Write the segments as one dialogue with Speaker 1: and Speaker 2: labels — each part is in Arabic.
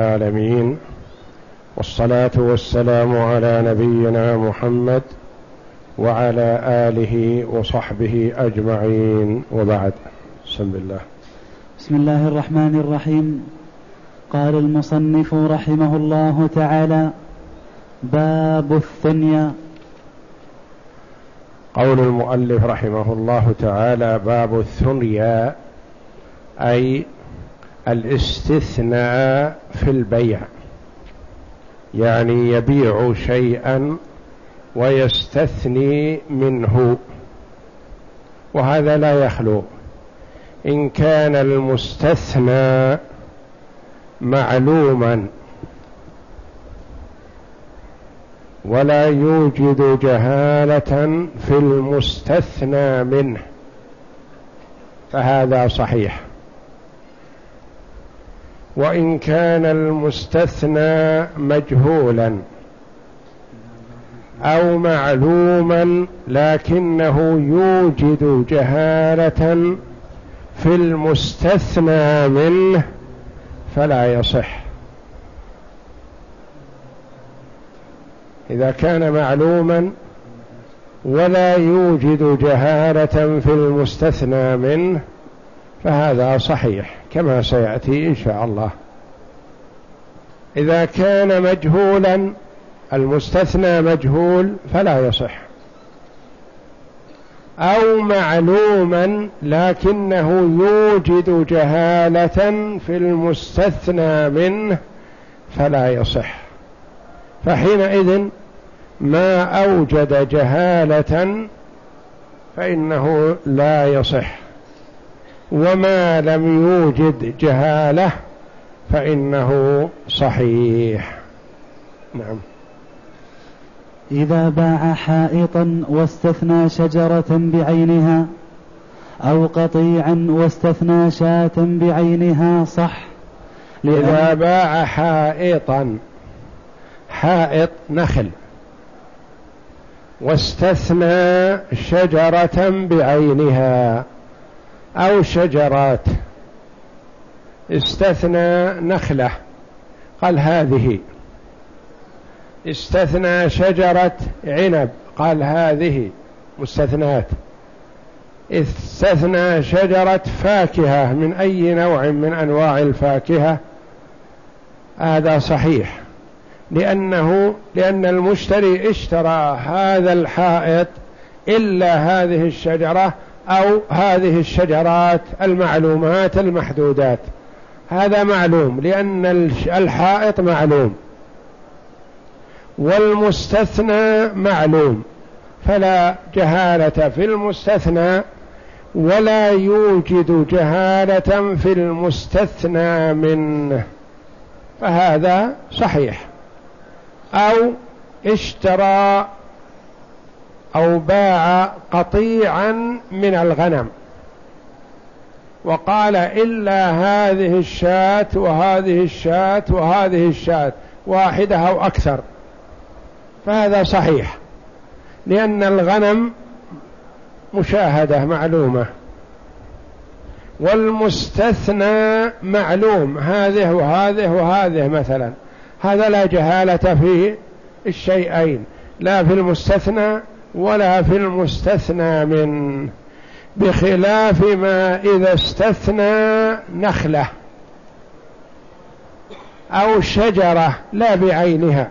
Speaker 1: العالمين والصلاة والسلام على نبينا محمد وعلى آله وصحبه أجمعين. وبعد بسم الله.
Speaker 2: بسم الله الرحمن الرحيم. قال المصنف رحمه الله تعالى باب الثنيا
Speaker 1: قول المؤلف رحمه الله تعالى باب الثنيا أي الاستثناء في البيع. يعني يبيع شيئا ويستثني منه. وهذا لا يخلو. إن كان المستثنى معلوما ولا يوجد جهالة في المستثنى منه فهذا صحيح. وإن كان المستثنى مجهولا أو معلوما لكنه يوجد جهالة في المستثنى منه فلا يصح. إذا كان معلوما ولا يوجد جهالة في المستثنى منه فهذا صحيح. كما سيأتي إن شاء الله. إذا كان مجهولا المستثنى مجهول فلا يصح. أو معلوما لكنه يوجد جهالة في المستثنى منه فلا يصح. فحينئذ ما أوجد جهالة فإنه لا يصح. وما لم يوجد جهالة فإنه صحيح. نعم.
Speaker 2: إذا باع حائطا واستثنى شجرة بعينها أو قطيعا واستثنى شاة بعينها صح.
Speaker 1: إذا باع حائطا حائط نخل واستثنى شجرة بعينها أو شجرات. استثنى نخلة. قال هذه. استثنى شجرة عنب. قال هذه. مستثنات. استثنى شجرة فاكهة. من أي نوع من أنواع الفاكهة؟ هذا صحيح. لأنه لأن المشتري اشترى هذا الحائط إلا هذه الشجرة أو هذه الشجرات المعلومات المحدودات. هذا معلوم لأن الحائط معلوم. والمستثنى معلوم. فلا جهالة في المستثنى ولا يوجد جهالة في المستثنى منه. فهذا صحيح. أو اشترى أو باع قطيعا من الغنم. وقال إلا هذه الشاة وهذه الشاة وهذه الشاة واحدة أو أكثر. فهذا صحيح لأن الغنم مشاهدة معلومة. والمستثنى معلوم هذه وهذه وهذه مثلا. هذا لا جهالة في الشيئين لا في المستثنى ولا في المستثنى من بخلاف ما إذا استثنى نخلة أو شجرة لا بعينها.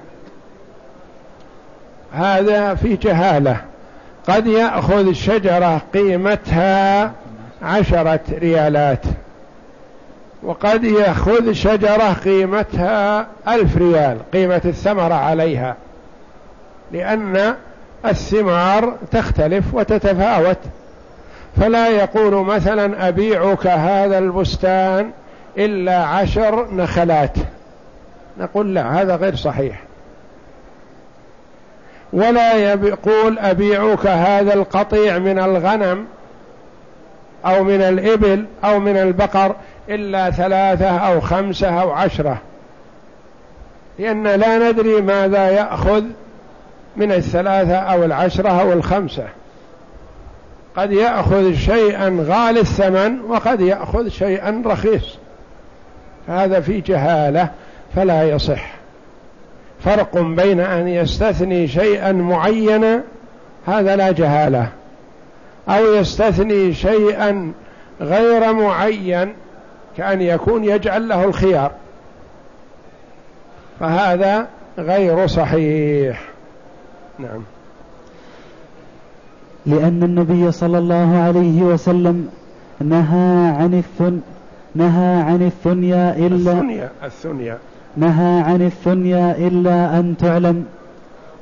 Speaker 1: هذا في جهالة. قد يأخذ شجرة قيمتها عشرة ريالات وقد يأخذ شجرة قيمتها ألف ريال قيمة الثمرة عليها لأن الثمار تختلف وتتفاوت. فلا يقول مثلا أبيعك هذا البستان إلا عشر نخلات. نقول لا هذا غير صحيح. ولا يقول أبيعك هذا القطيع من الغنم أو من الإبل أو من البقر إلا ثلاثة أو خمسة أو عشرة. لأن لا ندري ماذا يأخذ من الثلاثة أو العشرة أو الخمسة. قد يأخذ شيئا غالي الثمن وقد يأخذ شيئا رخيص. هذا في جهالة فلا يصح. فرق بين أن يستثني شيئا معينا هذا لا جهالة. أو يستثني شيئا غير معين كأن يكون يجعل له الخيار. فهذا غير صحيح. نعم.
Speaker 2: لأن النبي صلى الله عليه وسلم نهى عن الثن نهى عن الثنيا إلا
Speaker 1: الثنيا الثنيا.
Speaker 2: نهى عن الثنيا إلا أن تعلم.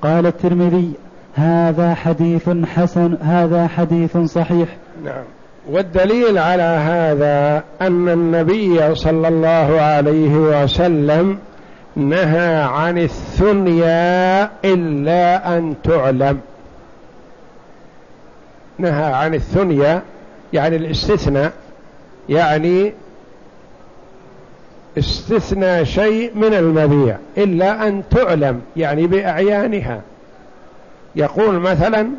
Speaker 2: قال الترمذي هذا حديث حسن هذا حديث صحيح.
Speaker 1: نعم. والدليل على هذا أن النبي صلى الله عليه وسلم نهى عن الثنيا إلا أن تعلم. نهى عن الثنيا يعني الاستثناء يعني استثنى شيء من المبيع إلا أن تعلم يعني بأعيانها. يقول مثلا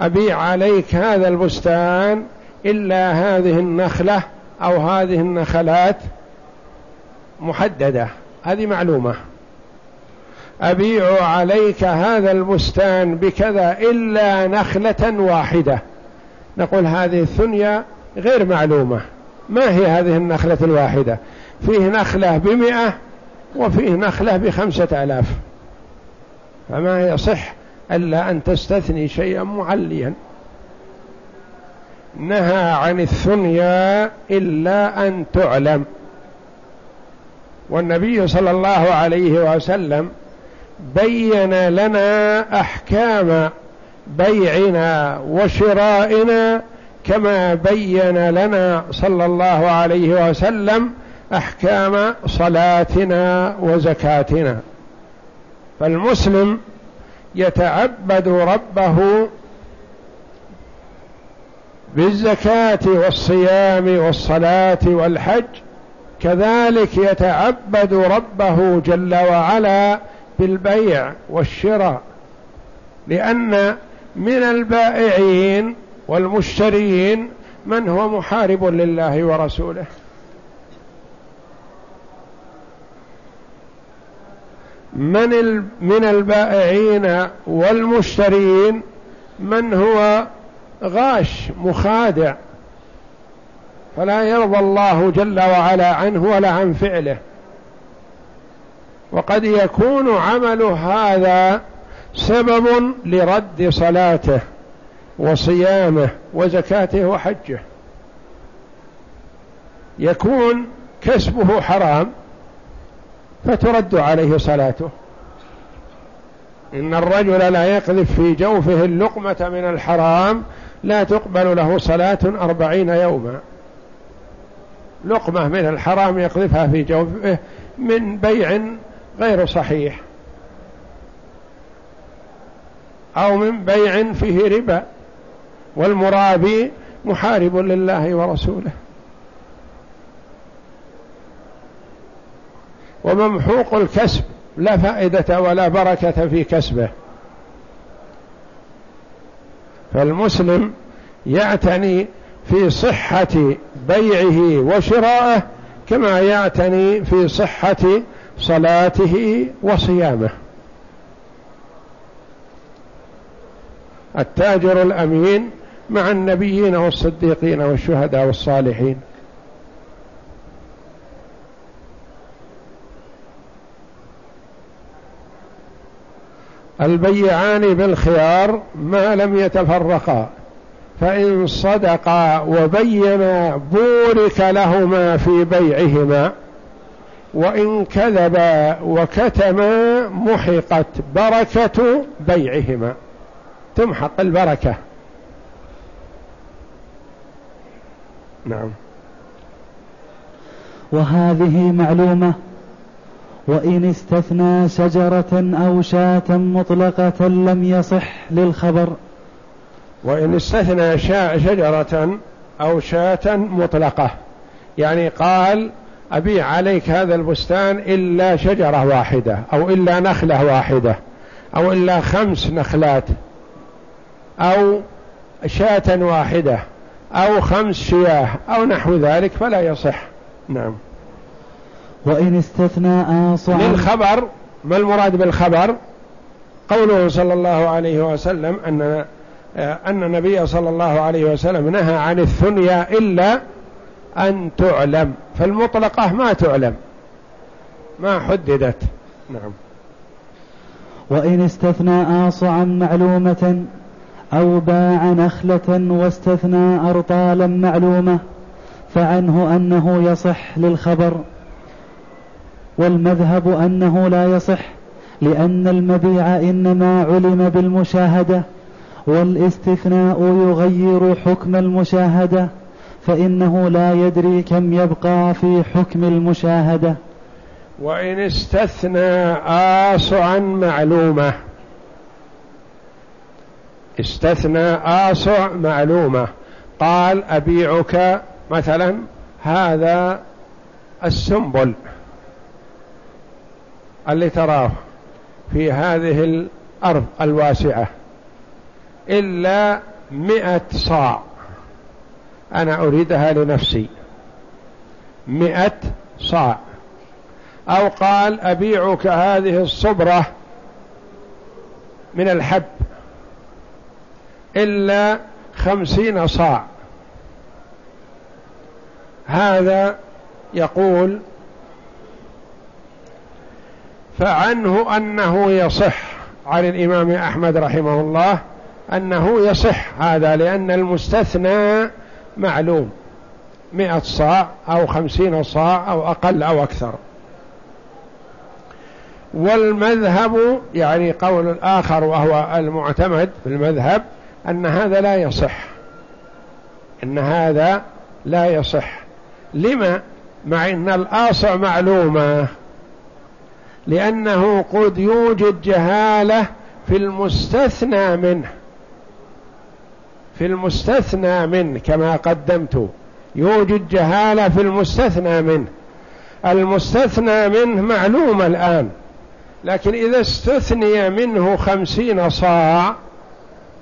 Speaker 1: أبيع عليك هذا البستان إلا هذه النخلة أو هذه النخلات محددة. هذه معلومة. أبيع عليك هذا البستان بكذا إلا نخلة واحدة. نقول هذه الثنيا غير معلومة. ما هي هذه النخلة الواحدة؟ فيه نخلة بمئة وفيه نخلة بخمسة آلاف. فما يصح ألا أن تستثني شيئا معليا. نهى عن الثنيا إلا أن تعلم. والنبي صلى الله عليه وسلم بين لنا أحكام بيعنا وشرائنا كما بين لنا صلى الله عليه وسلم أحكام صلاتنا وزكاتنا. فالمسلم يتعبد ربه بالزكاة والصيام والصلاة والحج كذلك يتعبد ربه جل وعلا بالبيع والشراء لأن من البائعين والمشترين من هو محارب لله ورسوله. من من البائعين والمشترين من هو غاش مخادع فلا يرضى الله جل وعلا عنه ولا عن فعله. وقد يكون عمل هذا سبب لرد صلاته وصيامه وزكاته وحجه. يكون كسبه حرام فترد عليه صلاته. إن الرجل لا يقذف في جوفه اللقمة من الحرام لا تقبل له صلاة أربعين يوما. لقمة من الحرام يقذفها في جوفه من بيع غير صحيح. أو من بيع فيه ربا والمرابي محارب لله ورسوله. وممحوق الكسب لا فائدة ولا بركة في كسبه. فالمسلم يعتني في صحة بيعه وشرائه كما يعتني في صحة صلاته وصيامه. التاجر الأمين مع النبيين والصديقين والشهداء والصالحين. البيعان بالخيار ما لم يتفرقا. فإن صدقا وبينا بورك لهما في بيعهما وإن كذبا وكتما محقت بركة بيعهما. تمحق البركة. نعم.
Speaker 2: وهذه معلومة وإن استثنى شجرة أو شاة مطلقة لم يصح للخبر.
Speaker 1: وإن استثنى شجرة أو شاة مطلقة. يعني قال أبيع عليك هذا البستان إلا شجرة واحدة أو إلا نخلة واحدة أو إلا خمس نخلات أو شاة واحدة أو خمس شياه أو نحو ذلك فلا يصح. نعم.
Speaker 2: وإن استثنى آصعا
Speaker 1: للخبر ما المراد بالخبر؟ قوله صلى الله عليه وسلم أن أن النبي صلى الله عليه وسلم نهى عن الثنيا إلا أن تعلم. فالمطلقة ما تعلم. ما حددت. نعم.
Speaker 2: وإن استثنى آصعا معلومة أو باع نخلة واستثنى أرطالا معلومة فعنه أنه يصح للخبر. والمذهب أنه لا يصح لأن المبيع إنما علم بالمشاهدة. والاستثناء يغير حكم المشاهدة فإنه لا يدري كم يبقى في حكم المشاهدة.
Speaker 1: وإن استثنى آصعا معلومة. استثنى آصع معلومة. قال أبيعك مثلا هذا السنبل اللي تراه في هذه الأرض الواسعة. إلا مئة صاع. أنا أريدها لنفسي. مئة صاع. أو قال أبيعك هذه الصبرة من الحب. إلا خمسين صاع. هذا يقول فعنه أنه يصح عن الإمام أحمد رحمه الله أنه يصح هذا لأن المستثنى معلوم. مئة صاع أو خمسين صاع أو أقل أو أكثر. والمذهب يعني قول الآخر وهو المعتمد في المذهب أن هذا لا يصح. أن هذا لا يصح. لما؟ مع أن الآصع معلومة. لأنه قد يوجد جهالة في المستثنى منه. في المستثنى منه كما قدمت. يوجد جهالة في المستثنى منه. المستثنى منه معلوم الآن. لكن إذا استثني منه خمسين صاع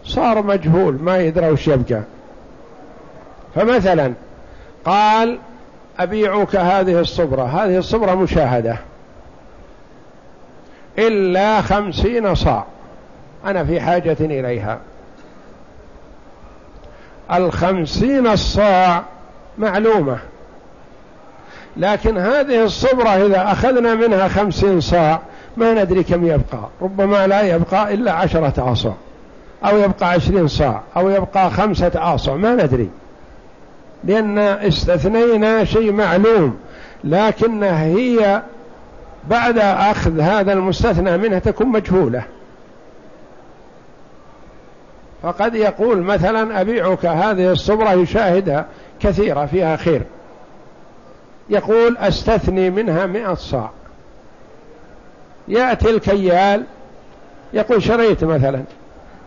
Speaker 1: صار مجهول ما يدرى وش يبقى. فمثلا قال أبيعك هذه الصبرة. هذه الصبرة مشاهدة. إلا خمسين صاع. أنا في حاجة إليها. الخمسين الصاع معلومة. لكن هذه الصبرة إذا أخذنا منها خمسين صاع ما ندري كم يبقى. ربما لا يبقى إلا عشرة أصع أو يبقى عشرين صاع. أو يبقى خمسة أصع ما ندري. لأن استثنينا شيء معلوم. لكن هي بعد أخذ هذا المستثنى منها تكون مجهولة. فقد يقول مثلا أبيعك هذه الصبرة يشاهدها كثيرة فيها خير. يقول أستثني منها مئة صاع. يأتي الكيال يقول شريت مثلا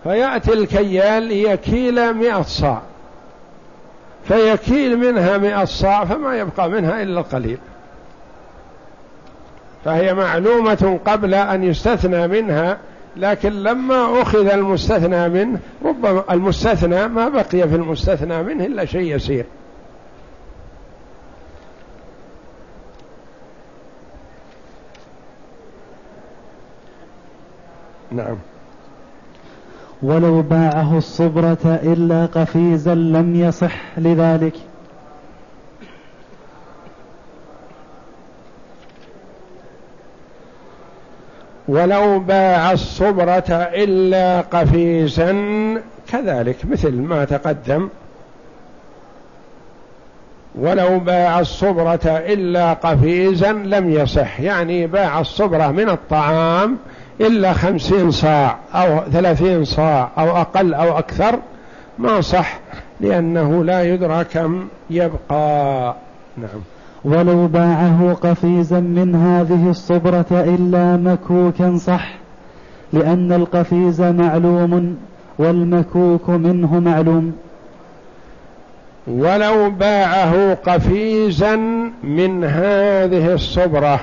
Speaker 1: فيأتي الكيال يكيل مئة صاع. فيكيل منها مئة صاع فما يبقى منها إلا القليل. فهي معلومة قبل أن يستثنى منها لكن لما أخذ المستثنى منه ربما المستثنى ما بقي في المستثنى منه إلا شيء يسير. نعم.
Speaker 2: ولو باعه الصبرة إلا قفيزا لم يصح لذلك.
Speaker 1: ولو باع الصبرة إلا قفيزا كذلك مثل ما تقدم. ولو باع الصبرة إلا قفيزا لم يصح. يعني باع الصبرة من الطعام إلا خمسين صاع أو ثلاثين صاع أو أقل أو أكثر ما صح لأنه لا يدرى كم يبقى. نعم.
Speaker 2: ولو باعه قفيزا من هذه الصبرة إلا مكوكا صح لأن القفيز معلوم والمكوك منه معلوم.
Speaker 1: ولو باعه قفيزا من هذه الصبرة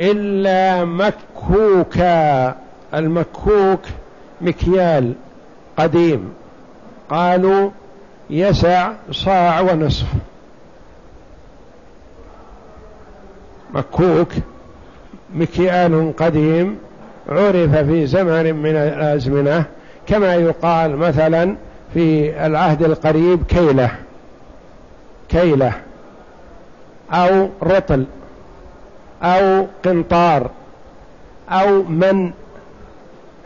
Speaker 1: إلا مكوكا المكوك مكيال قديم. قالوا يسع صاع ونصف. مكوك مكيال قديم عرف في زمن من الأزمنة كما يقال مثلا في العهد القريب كيلة كيلة أو رطل أو قنطار أو من.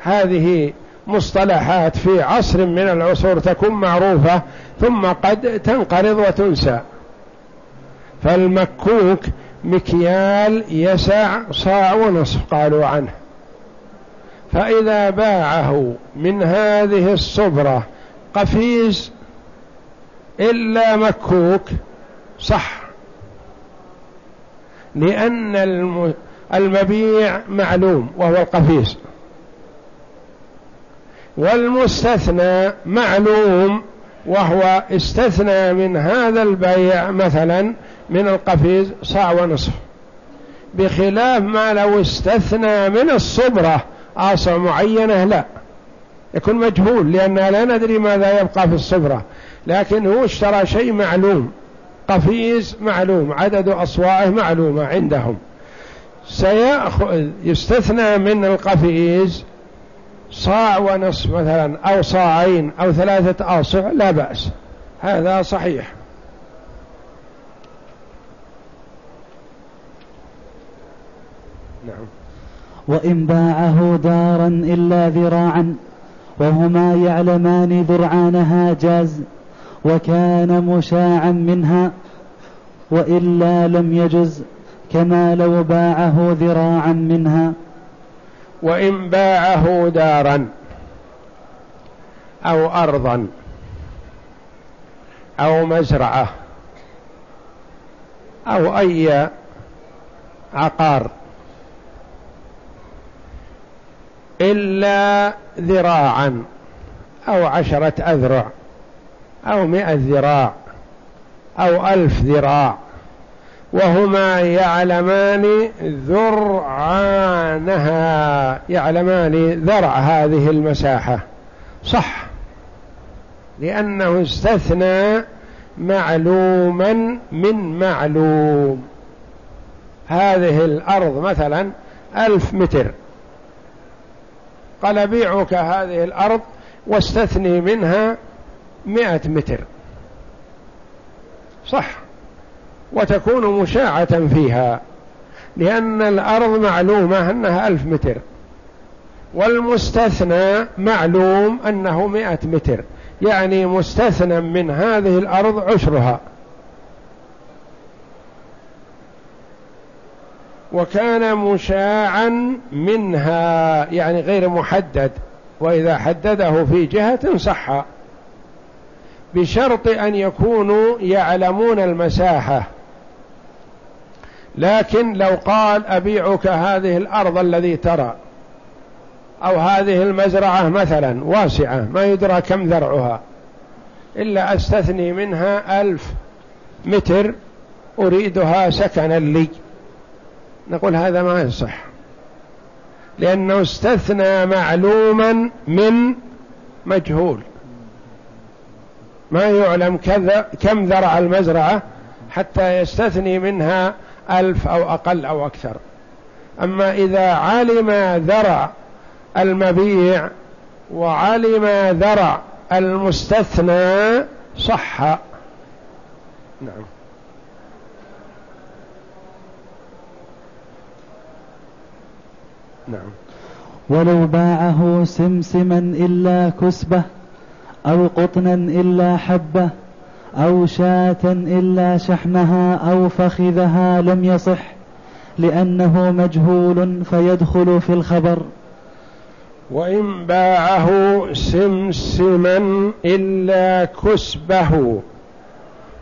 Speaker 1: هذه مصطلحات في عصر من العصور تكون معروفة ثم قد تنقرض وتنسى. فالمكوك مكيال يسع صاع ونصف قالوا عنه. فإذا باعه من هذه الصبرة قفيز إلا مكوك صح. لأن المبيع معلوم وهو القفيز. والمستثنى معلوم وهو استثنى من هذا البيع مثلا من القفيز صاع ونصف بخلاف ما لو استثنى من الصبرة آصع معينة لا يكون مجهول لأننا لا ندري ماذا يبقى في الصبرة لكن هو اشترى شيء معلوم قفيز معلوم عدد أصواعه معلومة عندهم. سيأخذ يستثنى من القفيز صاع ونصف مثلا أو صاعين أو ثلاثة آصع لا بأس. هذا صحيح.
Speaker 2: نعم. وإن باعه دارا إلا ذراعا وهما يعلمان ذرعانها جاز وكان مشاعا منها وإلا لم يجز كما لو باعه ذراعا منها.
Speaker 1: وإن باعه دارا أو أرضا أو مزرعة أو أي عقار إلا ذراعا أو عشرة أذرع أو مئة ذراع أو ألف ذراع وهما يعلمان ذرعانها. يعلمان ذرع هذه المساحة. صح. لأنه استثنى معلوما من معلوم. هذه الأرض مثلا ألف متر. قال بيعك هذه الأرض واستثني منها مئة متر. صح. وتكون مشاعة فيها لأن الأرض معلومة أنها ألف متر والمستثنى معلوم أنه مئة متر يعني مستثنى من هذه الأرض عشرها. وكان مشاعا منها يعني غير محدد وإذا حدده في جهة صح. بشرط أن يكونوا يعلمون المساحة. لكن لو قال أبيعك هذه الأرض الذي ترى أو هذه المزرعة مثلا واسعة ما يدرى كم ذرعها إلا أستثني منها ألف متر أريدها سكنا لي. نقول هذا ما يصح لأنه استثنى معلوما من مجهول. ما يعلم كذا كم ذرع المزرعة حتى يستثني منها ألف أو أقل أو أكثر. أما إذا علم ذرع المبيع وعلم ذرع المستثنى صح. نعم.
Speaker 2: نعم. ولو باعه سمسما إلا كسبة أو قطنا إلا حبة أو شاة إلا شحمها أو فخذها لم يصح لأنه مجهول فيدخل في الخبر.
Speaker 1: وإن باعه سمسما إلا كسبه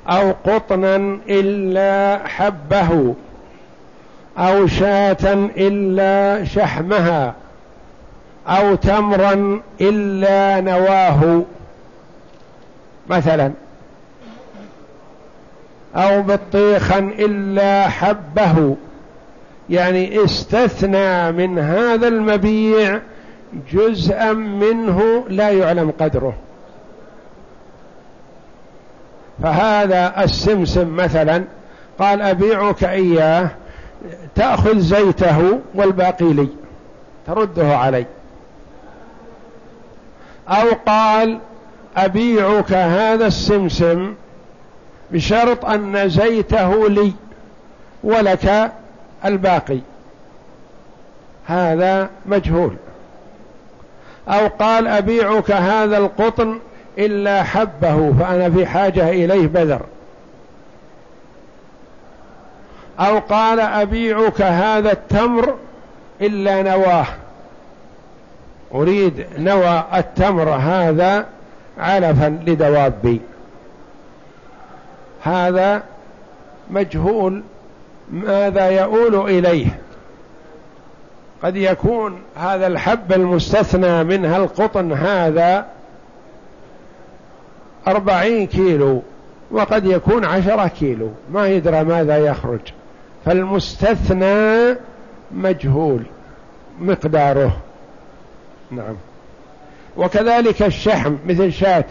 Speaker 1: أو قطنا إلا حبه أو شاة إلا شحمها أو تمرا إلا نواه. مثلا أو بطيخا إلا حبه. يعني استثنى من هذا المبيع جزءا منه لا يعلم قدره. فهذا السمسم مثلا قال أبيعك إياه تأخذ زيته والباقي لي ترده علي. أو قال أبيعك هذا السمسم بشرط أن زيته لي ولك الباقي. هذا مجهول. أو قال أبيعك هذا القطن إلا حبه فأنا في حاجة إليه بذر. أو قال أبيعك هذا التمر إلا نواه. أريد نوى التمر هذا علفا لدوابي هذا مجهول ماذا يؤول إليه. قد يكون هذا الحب المستثنى منها القطن هذا أربعين كيلو وقد يكون عشرة كيلو ما يدرى ماذا يخرج. فالمستثنى مجهول مقداره. نعم. وكذلك الشحم مثل شاة.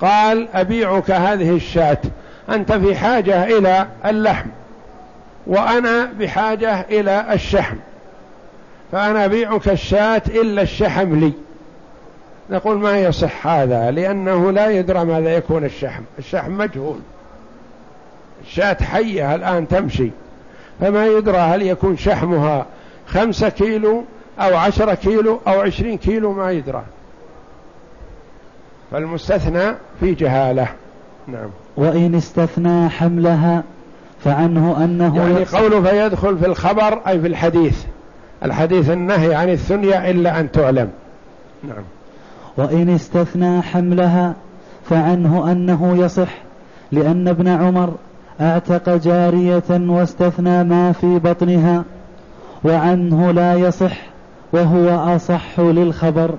Speaker 1: قال أبيعك هذه الشاة. أنت في حاجة إلى اللحم وأنا بحاجة إلى الشحم. فأنا أبيعك الشاة إلا الشحم لي. نقول ما يصح هذا؟ لأنه لا يدرى ماذا يكون الشحم. الشحم مجهول. الشاة حية الآن تمشي. فما يدرى هل يكون شحمها خمسة كيلو أو عشرة كيلو أو عشرين كيلو ما يدرى. فالمستثنى في جهالة. نعم.
Speaker 2: وإن استثنى حملها فعنه أنه
Speaker 1: يعني قوله فيدخل في الخبر أي في الحديث. الحديث النهي عن الثنيا إلا أن تعلم نعم.
Speaker 2: وإن استثنى حملها فعنه أنه يصح لأن ابن عمر أعتق جارية واستثنى ما في بطنها وعنه لا يصح وهو أصح للخبر.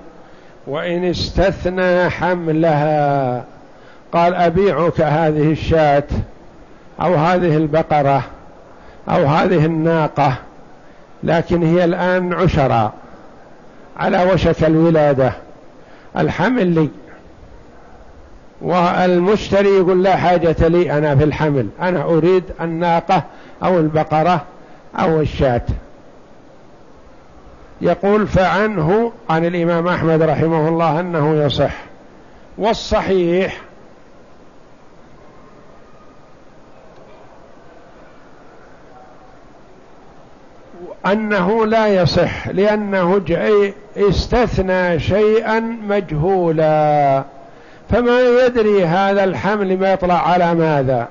Speaker 1: وإن استثنى حملها قال أبيعك هذه الشاة أو هذه البقرة أو هذه الناقة لكن هي الآن عشرة على وشك الولادة. الحمل لي. والمشتري يقول لا حاجة لي أنا في الحمل. أنا أريد الناقة أو البقرة أو الشاة. يقول فعنه عن الإمام أحمد رحمه الله أنه يصح. والصحيح أنه لا يصح لأنه استثنى شيئا مجهولا. فما يدري هذا الحمل ما يطلع على ماذا.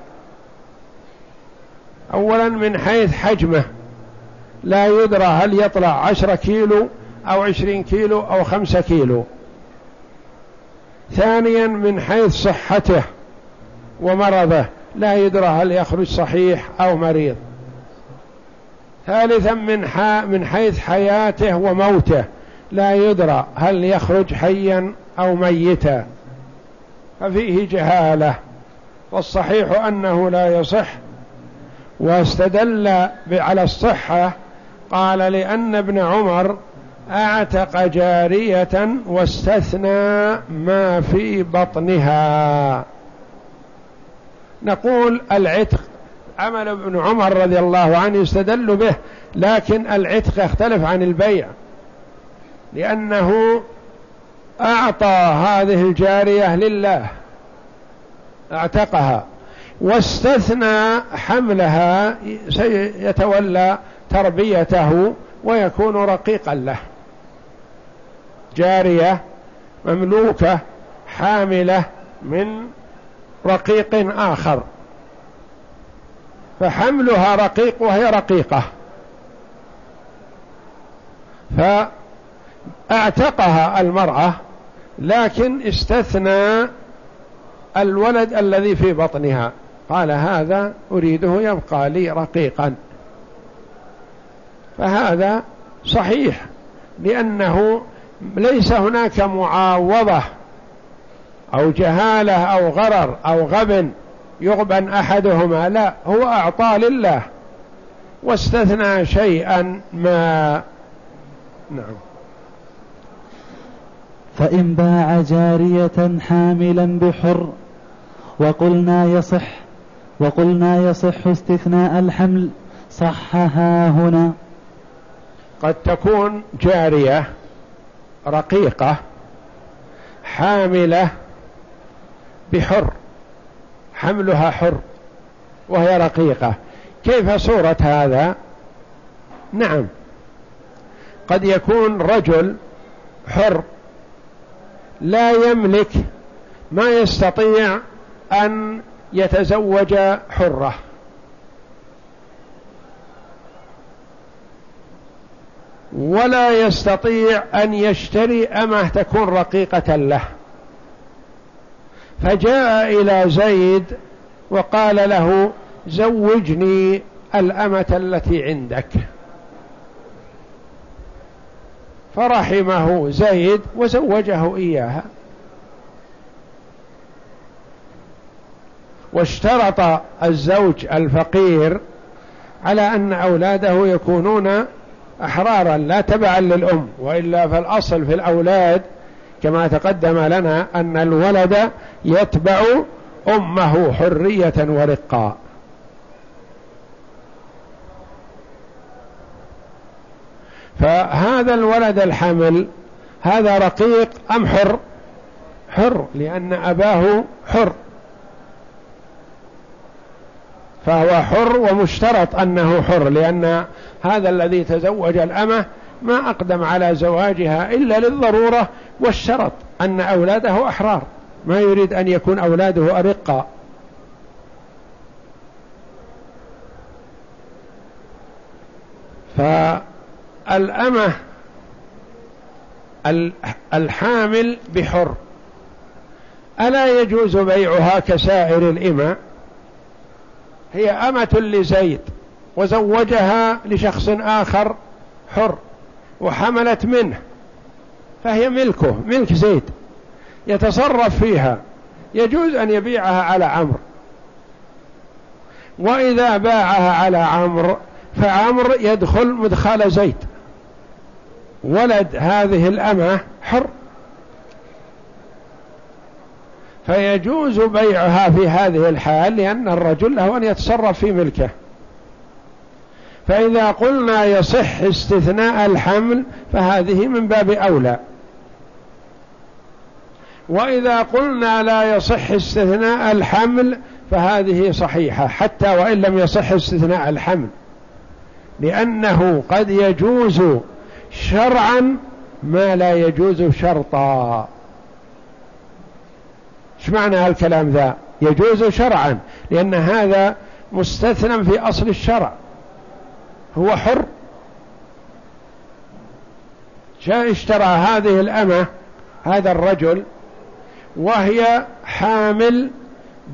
Speaker 1: أولا من حيث حجمه. لا يدرى هل يطلع عشرة كيلو أو عشرين كيلو أو خمسة كيلو. ثانيا من حيث صحته ومرضه. لا يدرى هل يخرج صحيح أو مريض. ثالثا من, من حيث حياته وموته. لا يدرى هل يخرج حيا أو ميتا. ففيه جهالة. والصحيح أنه لا يصح. واستدل على الصحة. قال لأن ابن عمر أعتق جارية واستثنى ما في بطنها. نقول العتق عمل ابن عمر رضي الله عنه يستدل به لكن العتق يختلف عن البيع. لأنه أعطى هذه الجارية لله أعتقها واستثنى حملها سيتولى تربيته ويكون رقيقا له. جارية مملوكة حاملة من رقيق آخر. فحملها رقيق وهي رقيقة. فأعتقها المرأة لكن استثنى الولد الذي في بطنها. قال هذا أريده يبقى لي رقيقا. فهذا صحيح لأنه ليس هناك معاوضة أو جهالة أو غرر أو غبن يغبن أحدهما. لا هو أعطى لله واستثنى شيئا ما. نعم.
Speaker 2: فإن باع جارية حاملا بحر وقلنا يصح وقلنا يصح استثناء الحمل صحها هنا.
Speaker 1: قد تكون جارية رقيقة حاملة بحر. حملها حر وهي رقيقة. كيف صورة هذا؟ نعم. قد يكون رجل حر لا يملك ما يستطيع أن يتزوج حرة. ولا يستطيع أن يشتري أمة تكون رقيقة له. فجاء إلى زيد وقال له زوجني الأمة التي عندك. فرحمه زيد وزوجه إياها. واشترط الزوج الفقير على أن أولاده يكونون أحرارا لا تبعا للأم وإلا فالأصل في الأولاد كما تقدم لنا أن الولد يتبع أمه حرية ورقا. فهذا الولد الحمل هذا رقيق أم حر؟ حر لأن أباه حر. فهو حر ومشترط أنه حر لأن هذا الذي تزوج الأمة ما أقدم على زواجها إلا للضرورة والشرط أن أولاده أحرار. ما يريد أن يكون أولاده أرقا فالأمة الحامل بحر. ألا يجوز بيعها كسائر الإمة هي أمة لزيد وزوجها لشخص آخر حر. وحملت منه. فهي ملكه ملك زيد. يتصرف فيها. يجوز أن يبيعها على عمرو. وإذا باعها على عمرو فعمرو يدخل مدخل زيد. ولد هذه الأمة حر. فيجوز بيعها في هذه الحال لأن الرجل له أن يتصرف في ملكه. فإذا قلنا يصح استثناء الحمل فهذه من باب أولى. وإذا قلنا لا يصح استثناء الحمل فهذه صحيحة حتى وإن لم يصح استثناء الحمل. لأنه قد يجوز شرعا ما لا يجوز شرطا. إيش معنى هالكلام ذا؟ يجوز شرعا لأن هذا مستثنى في أصل الشرع. هو حر. جاء اشترى هذه الأمة هذا الرجل وهي حامل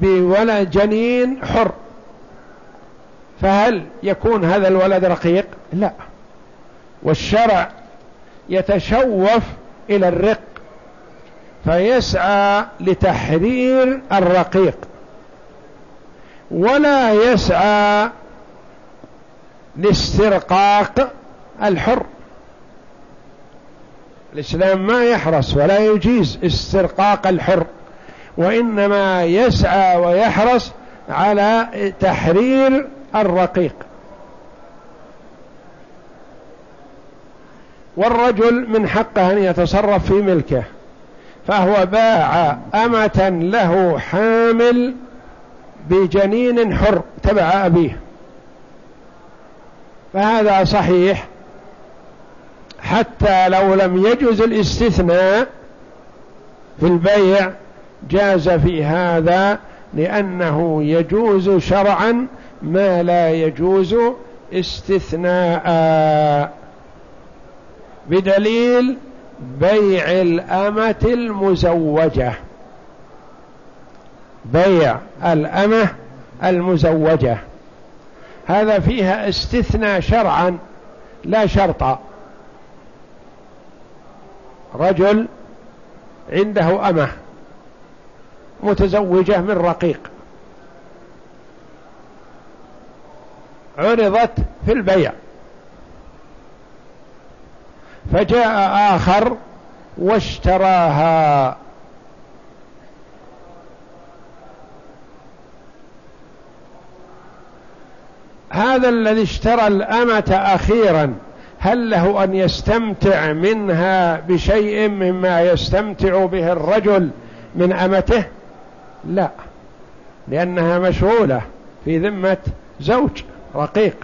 Speaker 1: بولد جنين حر. فهل يكون هذا الولد رقيق؟ لا. والشرع يتشوف إلى الرق فيسعى لتحرير الرقيق ولا يسعى لاسترقاق الحر. الإسلام ما يحرص ولا يجيز استرقاق الحر وإنما يسعى ويحرص على تحرير الرقيق. والرجل من حقه أن يتصرف في ملكه فهو باع أمة له حامل بجنين حر تبع أبيه. فهذا صحيح. حتى لو لم يجوز الاستثناء في البيع جاز في هذا لأنه يجوز شرعا ما لا يجوز استثناء. بدليل بيع الأمة المزوجة. بيع الأمة المزوجة. هذا فيها استثناء شرعا لا شرطا. رجل عنده أمة متزوجة من رقيق. عرضت في البيع. فجاء آخر واشتراها. هذا الذي اشترى الأمة أخيرا هل له أن يستمتع منها بشيء مما يستمتع به الرجل من أمته؟ لا لأنها مشغولة في ذمة زوج رقيق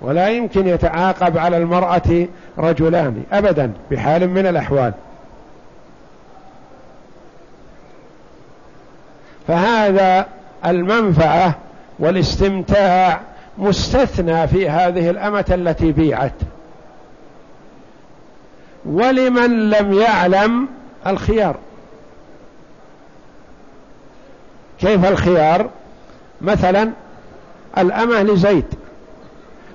Speaker 1: ولا يمكن يتعاقب على المرأة رجلان أبدا بحال من الأحوال. فهذا المنفعة والاستمتاع مستثنى في هذه الأمة التي بيعت. ولمن لم يعلم الخيار. كيف الخيار؟ مثلا الأمة لزيد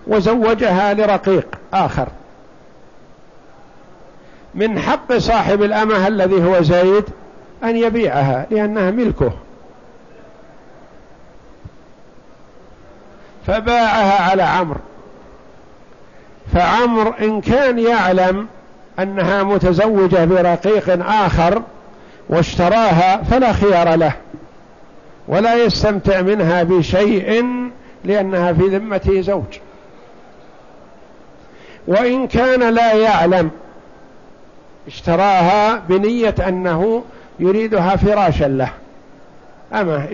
Speaker 1: وزوجها لرقيق آخر. من حق صاحب الأمة الذي هو زيد أن يبيعها لأنها ملكه. فباعها على عمرو. فعمر إن كان يعلم أنها متزوجة برقيق آخر واشتراها فلا خيار له ولا يستمتع منها بشيء لأنها في ذمته زوج. وإن كان لا يعلم اشتراها بنية أنه يريدها فراشا له. أما